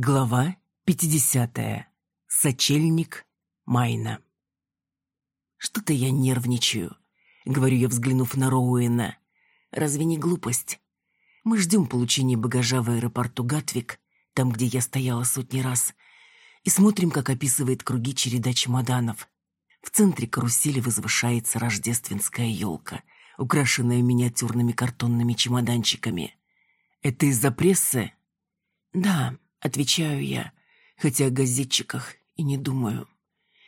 Глава 50. Сочельник Майна. Что-то я нервничаю, говорю я, взглянув на Роуэна. Разве не глупость? Мы ждем получения багажа в аэропорту Гатвик, там, где я стояла сотни раз, и смотрим, как описывает круги череда чемоданов. В центре карусели возвышается рождественская елка, украшенная миниатюрными картонными чемоданчиками. Это из-за прессы? Да, Отвечаю я, хотя о газетчиках и не думаю.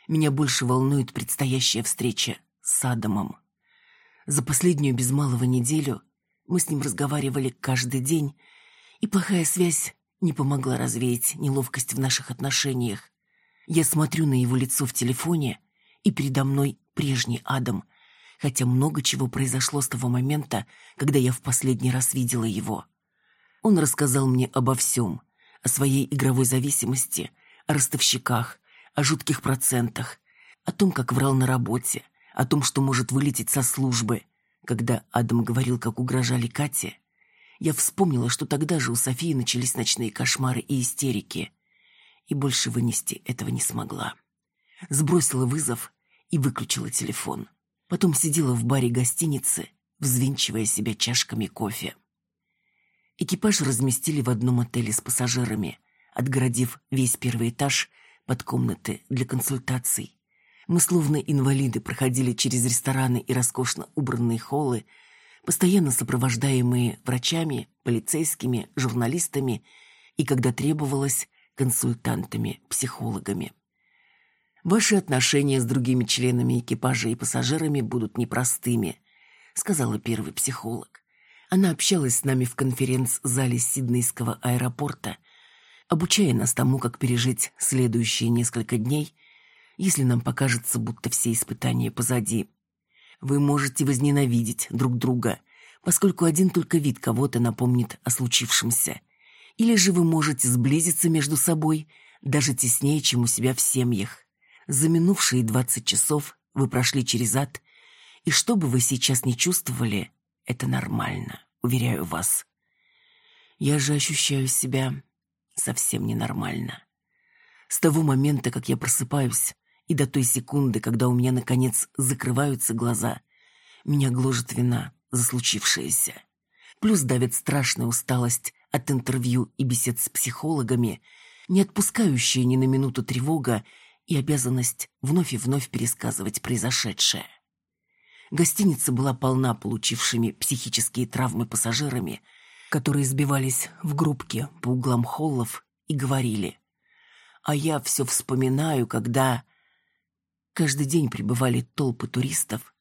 Меня больше волнует предстоящая встреча с Адамом. За последнюю без малого неделю мы с ним разговаривали каждый день, и плохая связь не помогла развеять неловкость в наших отношениях. Я смотрю на его лицо в телефоне, и передо мной прежний Адам, хотя много чего произошло с того момента, когда я в последний раз видела его. Он рассказал мне обо всем, о своей игровой зависимости, о ростовщиках, о жутких процентах, о том, как врал на работе, о том, что может вылететь со службы. Когда Адам говорил, как угрожали Кате, я вспомнила, что тогда же у Софии начались ночные кошмары и истерики. И больше вынести этого не смогла. Сбросила вызов и выключила телефон. Потом сидела в баре гостиницы, взвинчивая себя чашками кофе. Экипаж разместили в одном отеле с пассажирами, отгородив весь первый этаж под комнаты для консультаций. Мы словно инвалиды проходили через рестораны и роскошно убранные холлы, постоянно сопровождаемые врачами, полицейскими, журналистами и, когда требовалось, консультантами, психологами. Ваши отношения с другими членами экипажа и пассажирами будут непростыми, сказала первый психолог. Она общалась с нами в конференц-зале Сиднейского аэропорта, обучая нас тому, как пережить следующие несколько дней, если нам покажется, будто все испытания позади. Вы можете возненавидеть друг друга, поскольку один только вид кого-то напомнит о случившемся. Или же вы можете сблизиться между собой, даже теснее, чем у себя в семьях. За минувшие двадцать часов вы прошли через ад, и что бы вы сейчас не чувствовали, это нормально, уверяю вас. Я же ощущаю себя совсем ненормально. С того момента, как я просыпаюсь, и до той секунды, когда у меня, наконец, закрываются глаза, меня гложет вина за случившееся. Плюс давит страшная усталость от интервью и бесед с психологами, не отпускающая ни на минуту тревога и обязанность вновь и вновь пересказывать произошедшее. Гостиница была полна получившими психические травмы пассажирами, которые сбивались в группки по углам холлов и говорили. А я все вспоминаю, когда... Каждый день прибывали толпы туристов,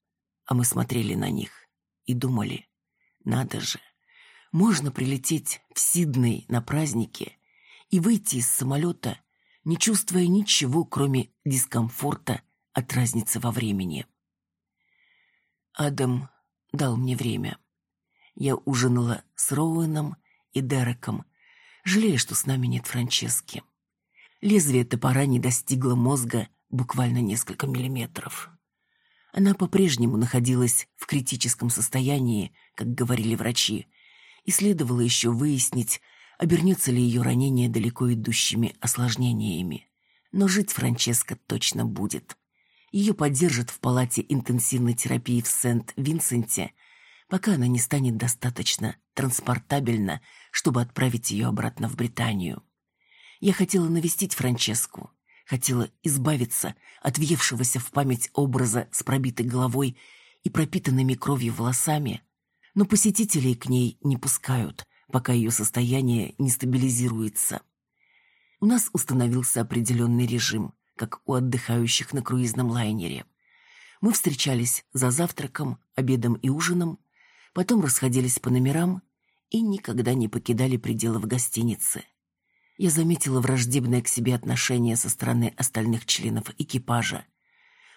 а мы смотрели на них и думали, надо же, можно прилететь в Сидней на праздники и выйти из самолета, не чувствуя ничего, кроме дискомфорта от разницы во времени. Адам дал мне время. Я ужинала с Роуэном и Дереком, жалея, что с нами нет Франчески. Лезвие топора не достигло мозга буквально несколько миллиметров. Она по-прежнему находилась в критическом состоянии, как говорили врачи, и следовало еще выяснить, обернется ли ее ранение далеко идущими осложнениями. Но жить Франческа точно будет. Ее поддержат в палате интенсивной терапии в Сент-Винсенте, пока она не станет достаточно транспортабельна, чтобы отправить ее обратно в Британию. Я хотела навестить Франческу, хотела избавиться от въевшегося в память образа с пробитой головой и пропитанными кровью волосами, но посетителей к ней не пускают, пока ее состояние не стабилизируется. У нас установился определенный режим как у отдыхающих на круизном лайнере. Мы встречались за завтраком, обедом и ужином, потом расходились по номерам и никогда не покидали пределов гостиницы. Я заметила враждебное к себе отношение со стороны остальных членов экипажа.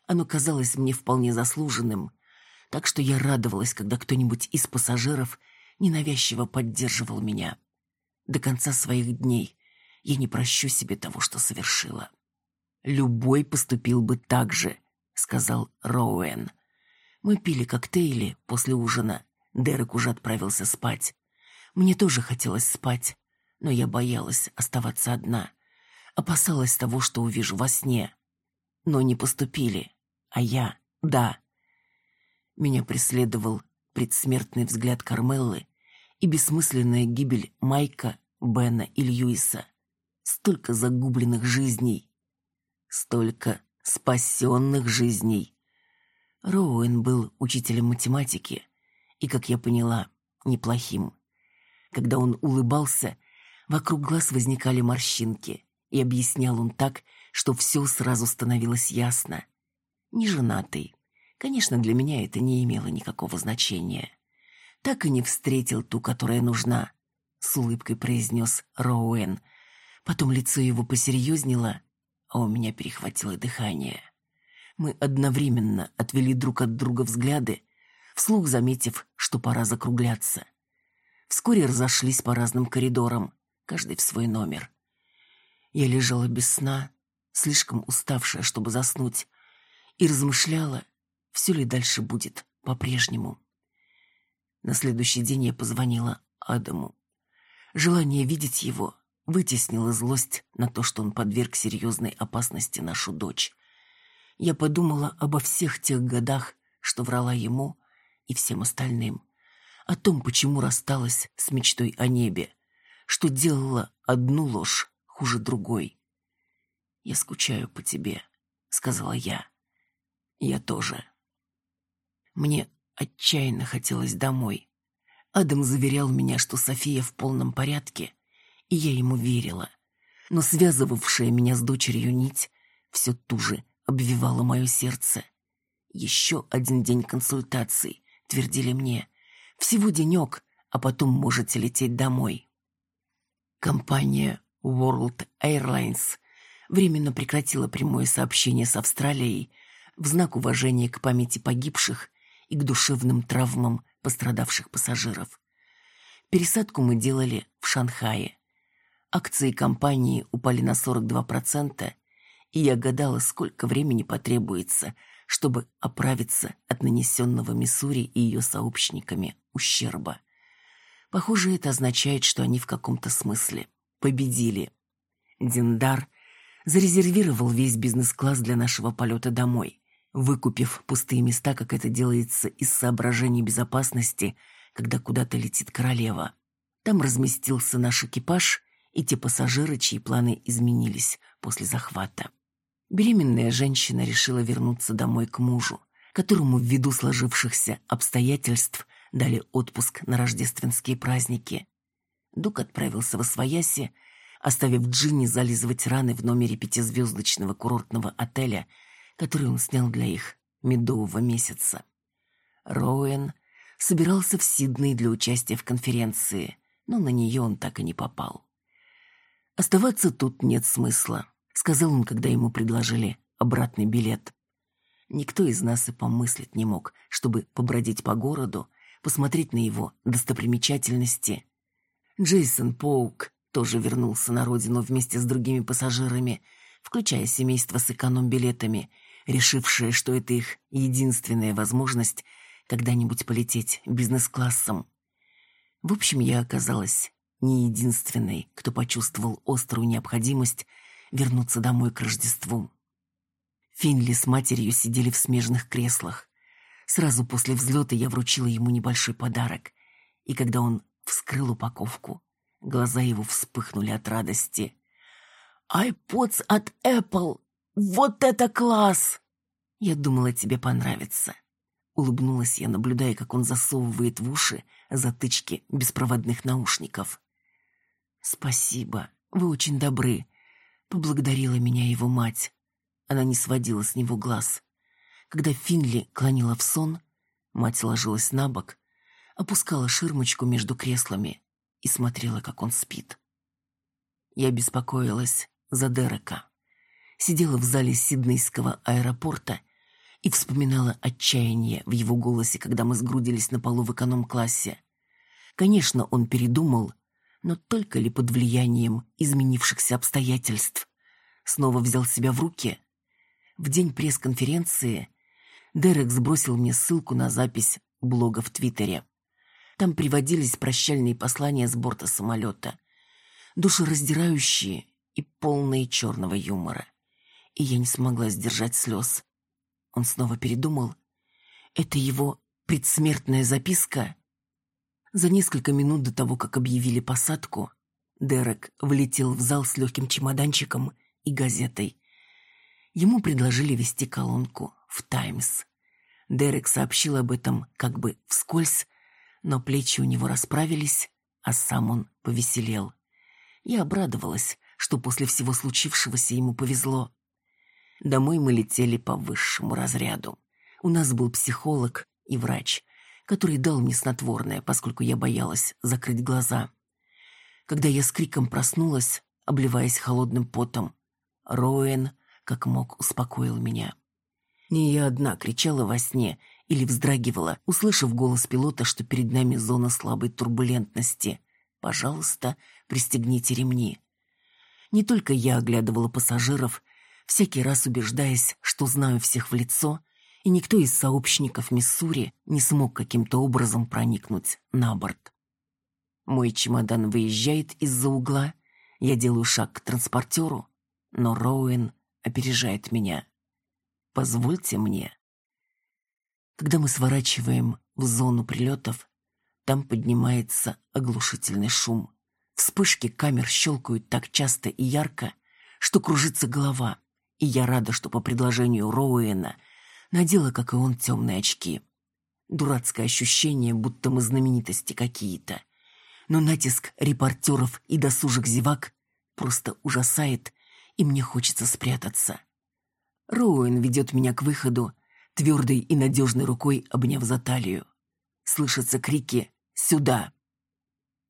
Оно казалось мне вполне заслуженным, так что я радовалась, когда кто-нибудь из пассажиров ненавязчиво поддерживал меня. До конца своих дней я не прощу себе того, что совершила. Любой поступил бы так же, сказал Роуэн. Мы пили коктейли после ужина. Дерек уже отправился спать. Мне тоже хотелось спать, Но я боялась оставаться одна. Опасалась того, что увижу во сне. Но не поступили. А я — да. Меня преследовал предсмертный взгляд Кармеллы и бессмысленная гибель Майка, Бена и Льюиса. Столько загубленных жизней. Столько спасенных жизней. Роуэн был учителем математики и, как я поняла, неплохим. Когда он улыбался, вокруг глаз возникали морщинки, и объяснял он так, что все сразу становилось ясно. Не женатый. Конечно, для меня это не имело никакого значения. Так и не встретил ту, которая нужна, с улыбкой произнес Роуэн. Потом лицо его посерьезнело, а у меня перехватило дыхание. Мы одновременно отвели друг от друга взгляды, вслух заметив, что пора закругляться. Вскоре разошлись по разным коридорам, каждый в свой номер. Я лежала без сна, слишком уставшая, чтобы заснуть, и размышляла, все ли дальше будет по-прежнему. На следующий день я позвонила Адаму. Желание видеть его вытеснило злость на то, что он подверг серьезной опасности нашу дочь. Я подумала обо всех тех годах, что врала ему и всем остальным, о том, почему рассталась с мечтой о небе, что делала одну ложь хуже другой. «Я скучаю по тебе», — сказала я. «Я тоже». Мне отчаянно хотелось домой. Адам заверял меня, что София в полном порядке, и я ему верила. Но связывавшая меня с дочерью нить все туже обвивала мое сердце. Еще один день консультаций, твердили мне. Всего денек, а потом можете лететь домой. Компания World Airlines временно прекратила прямое сообщение с Австралией в знак уважения к памяти погибших и к душевным травмам пострадавших пассажиров. Пересадку мы делали в Шанхае. Акции компании упали на 42%, и я гадала, сколько времени потребуется, чтобы оправиться от нанесенного Миссури и ее сообщниками ущерба. Похоже, это означает, что они в каком-то смысле победили. Диндар зарезервировал весь бизнес-класс для нашего полета домой, выкупив пустые места, как это делается из соображений безопасности, когда куда-то летит королева. Там разместился наш экипаж и те пассажиры, чьи планы изменились после захвата. Беременная женщина решила вернуться домой к мужу, которому ввиду сложившихся обстоятельств дали отпуск на рождественские праздники. Дук отправился во свояси, оставив Джинни зализывать раны в номере пятизвездочного курортного отеля, который он снял для их медового месяца. Роуэн собирался в Сидней для участия в конференции, но на нее он так и не попал. «Оставаться тут нет смысла», — сказал он, когда ему предложили обратный билет. Никто из нас и помыслить не мог, чтобы побродить по городу, посмотреть на его достопримечательности. Джейсон Поук тоже вернулся на родину вместе с другими пассажирами, включая семейство с эконом-билетами, решившее, что это их единственная возможность когда-нибудь полететь бизнес-классом. В общем, я оказалась не единственной, кто почувствовал острую необходимость вернуться домой к Рождеству. Финли с матерью сидели в смежных креслах. Сразу после взлета я вручила ему небольшой подарок, и когда он вскрыл упаковку, глаза его вспыхнули от радости. «Айподс от Apple! Вот это класс!» «Я думала, тебе понравится». Улыбнулась я, наблюдая, как он засовывает в уши затычки беспроводных наушников. «Спасибо, вы очень добры», — поблагодарила меня его мать. Она не сводила с него глаз. Когда Финли клонила в сон, мать ложилась на бок, опускала ширмочку между креслами и смотрела, как он спит. Я беспокоилась за Дерека. Сидела в зале Сиднейского аэропорта и вспоминала отчаяние в его голосе, когда мы сгрудились на полу в эконом-классе. Конечно, он передумал, но только ли под влиянием изменившихся обстоятельств. Снова взял себя в руки. В день пресс-конференции Дерек сбросил мне ссылку на запись блога в Твиттере. Там приводились прощальные послания с борта самолета. душераздирающие и полные черного юмора. И я не смогла сдержать слез. Он снова передумал. Это его предсмертная записка? За несколько минут до того, как объявили посадку, Дерек влетел в зал с легким чемоданчиком и газетой. Ему предложили вести колонку в «Таймс». Дерек сообщил об этом как бы вскользь, но плечи у него расправились, а сам он повеселел. Я обрадовалась, что после всего случившегося ему повезло. Домой мы летели по высшему разряду. У нас был психолог и врач, который дал мне снотворное, поскольку я боялась закрыть глаза. Когда я с криком проснулась, обливаясь холодным потом, Роэн, как мог, успокоил меня. Не я одна кричала во сне или вздрагивала, услышав голос пилота, что перед нами зона слабой турбулентности. «Пожалуйста, пристегните ремни». Не только я оглядывала пассажиров, всякий раз убеждаясь, что знаю всех в лицо, и никто из сообщников Миссури не смог каким-то образом проникнуть на борт. Мой чемодан выезжает из-за угла, я делаю шаг к транспортеру, но Роуэн опережает меня. «Позвольте мне». Когда мы сворачиваем в зону прилетов, там поднимается оглушительный шум. Вспышки камер щелкают так часто и ярко, что кружится голова, и я рада, что по предложению Роуэна надела, как и он, темные очки. Дурацкое ощущение, будто мы знаменитости какие-то. Но натиск репортеров и досужих зевак просто ужасает, и мне хочется спрятаться. Роуэн ведет меня к выходу, твердой и надежной рукой обняв за талию. Слышатся крики «Сюда!».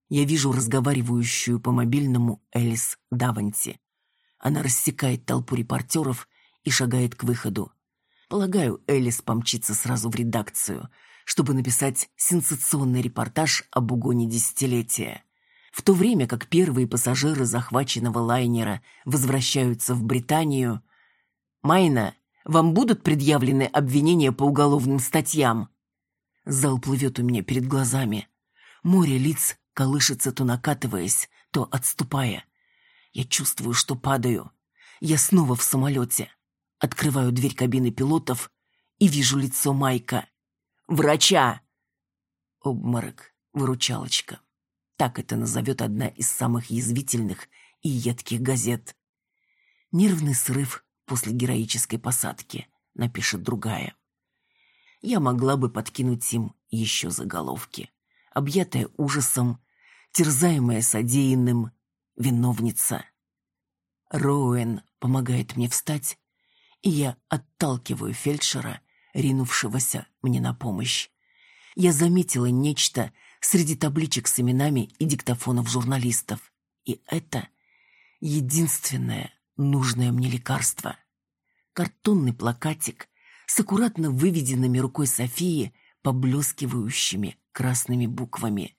Я вижу разговаривающую по мобильному Элис Даванти. Она рассекает толпу репортеров и шагает к выходу. Полагаю, Элис помчится сразу в редакцию, чтобы написать сенсационный репортаж об угоне десятилетия. В то время как первые пассажиры захваченного лайнера возвращаются в Британию, «Майна, вам будут предъявлены обвинения по уголовным статьям?» Зал плывет у меня перед глазами. Море лиц колышется, то накатываясь, то отступая. Я чувствую, что падаю. Я снова в самолете. Открываю дверь кабины пилотов и вижу лицо Майка. «Врача!» Обморок, выручалочка. Так это назовет одна из самых язвительных и едких газет. Нервный срыв после героической посадки, напишет другая. Я могла бы подкинуть им еще заголовки. Объятая ужасом, терзаемая содеянным, виновница. Роуэн помогает мне встать, и я отталкиваю фельдшера, ринувшегося мне на помощь. Я заметила нечто среди табличек с именами и диктофонов журналистов. И это единственное нужное мне лекарство. Картонный плакатик с аккуратно выведенными рукой Софии, поблескивающими красными буквами.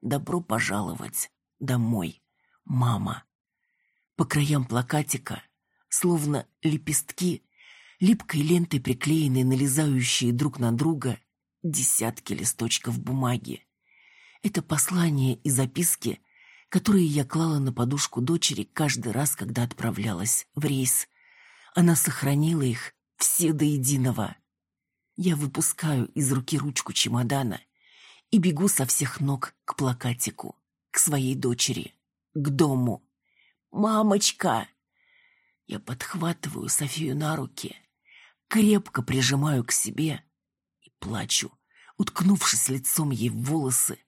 «Добро пожаловать домой, мама». По краям плакатика, словно лепестки, липкой лентой приклеенные, налезающие друг на друга, десятки листочков бумаги. Это послание и записки которые я клала на подушку дочери каждый раз, когда отправлялась в рейс. Она сохранила их все до единого. Я выпускаю из руки ручку чемодана и бегу со всех ног к плакатику, к своей дочери, к дому. «Мамочка!» Я подхватываю Софию на руки, крепко прижимаю к себе и плачу, уткнувшись лицом ей в волосы,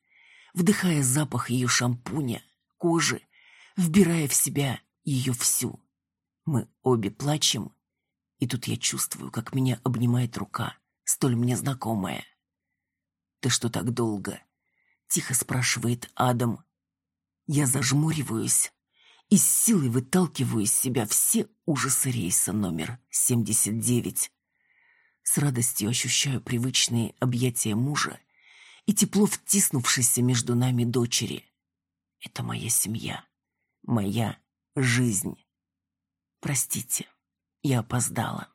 вдыхая запах ее шампуня, кожи, вбирая в себя ее всю. Мы обе плачем, и тут я чувствую, как меня обнимает рука, столь мне знакомая. «Ты что так долго?» — тихо спрашивает Адам. Я зажмуриваюсь и с силой выталкиваю из себя все ужасы рейса номер 79. С радостью ощущаю привычные объятия мужа и тепло втиснувшейся между нами дочери. Это моя семья, моя жизнь. Простите, я опоздала.